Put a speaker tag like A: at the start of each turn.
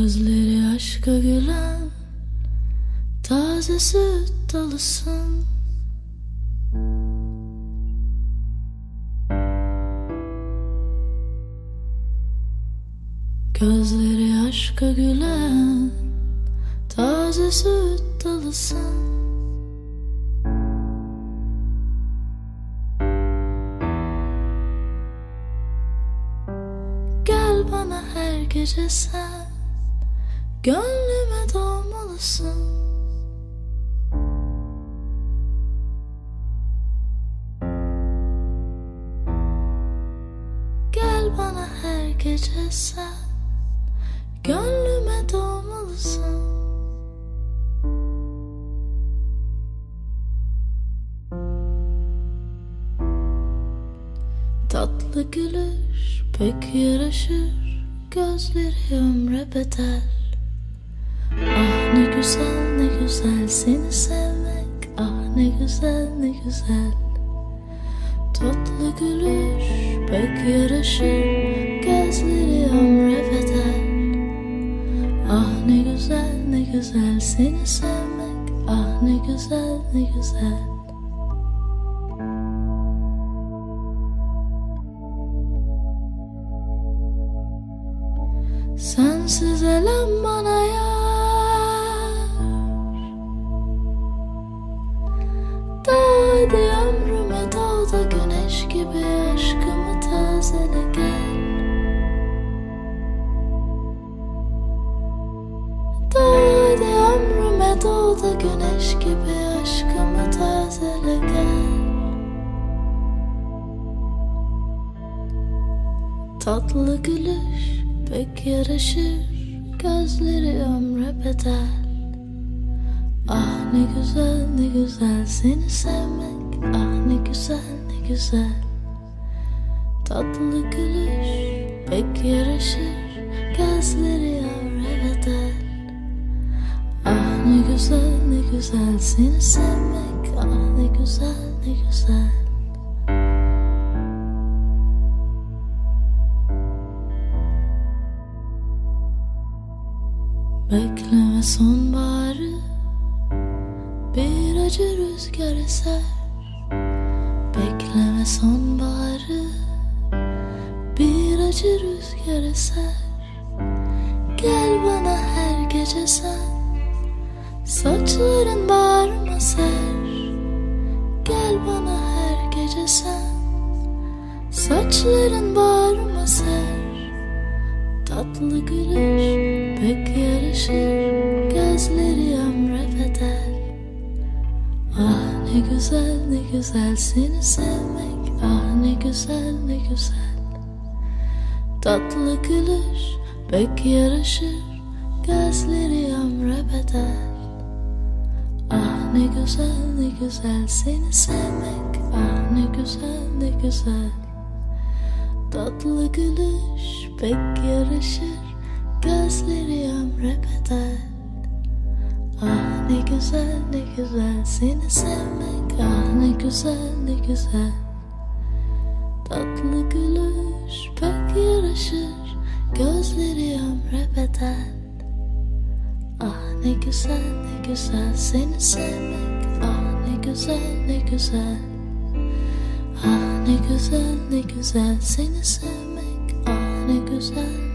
A: Gözleri aşka gülen Taze süt dalısın. Gözleri aşka gülen Taze süt dalısın. Gel bana her gece sen Gönlüme doğmalısın Gel bana her gece sen. Gönlüme doğmalısın Tatlı gülüş pek yaraşır Gözleri ömre bedel Ah ne güzel ne güzel seni sevmek. Ah ne güzel ne güzel. Tatlı gülüş pek yaraşır Gözleri ömre bedel. Ah ne güzel ne güzel seni sevmek. Ah ne güzel ne güzel. Sensiz elem bana doğda güneş gibi aşkımı tazele gel Tatlı gülüş pek yaraşır Gözleri ömre bedel. Ah ne güzel ne güzel seni sevmek Ah ne güzel ne güzel. Tatlı gülüş pek yaraşır Gözleri güzel ne güzel seni sevmek Ah ne güzel ne güzel. Bekleme sonbaharı Bir acı rüzgar eser. Bekleme sonbaharı Bir acı rüzgar eser. Gel bana her gece sen Saçların bağrıma ser. Gel bana her gece sen. Saçların bağrıma ser. Tatlı gülüş pek yarışır. Gözleri ömre bedel Ah ne güzel ne güzel seni sevmek. Ah ne güzel ne güzel. Tatlı gülüş pek yarışır. Gözleri Ah ne güzel ne güzel seni sevmek. Ah ne güzel ne güzel. Tatlı gülüş pek yarışır. Gözleri ömre bedel Ah ne güzel ne güzel seni sevmek. Ah ne güzel ne güzel. Tatlı gülüş pek yaraşır Gözleri ömre bedel ne güzel ne güzel seni sevmek Ah ne güzel ne güzel Ah ne güzel ne güzel seni sevmek Ah ne güzel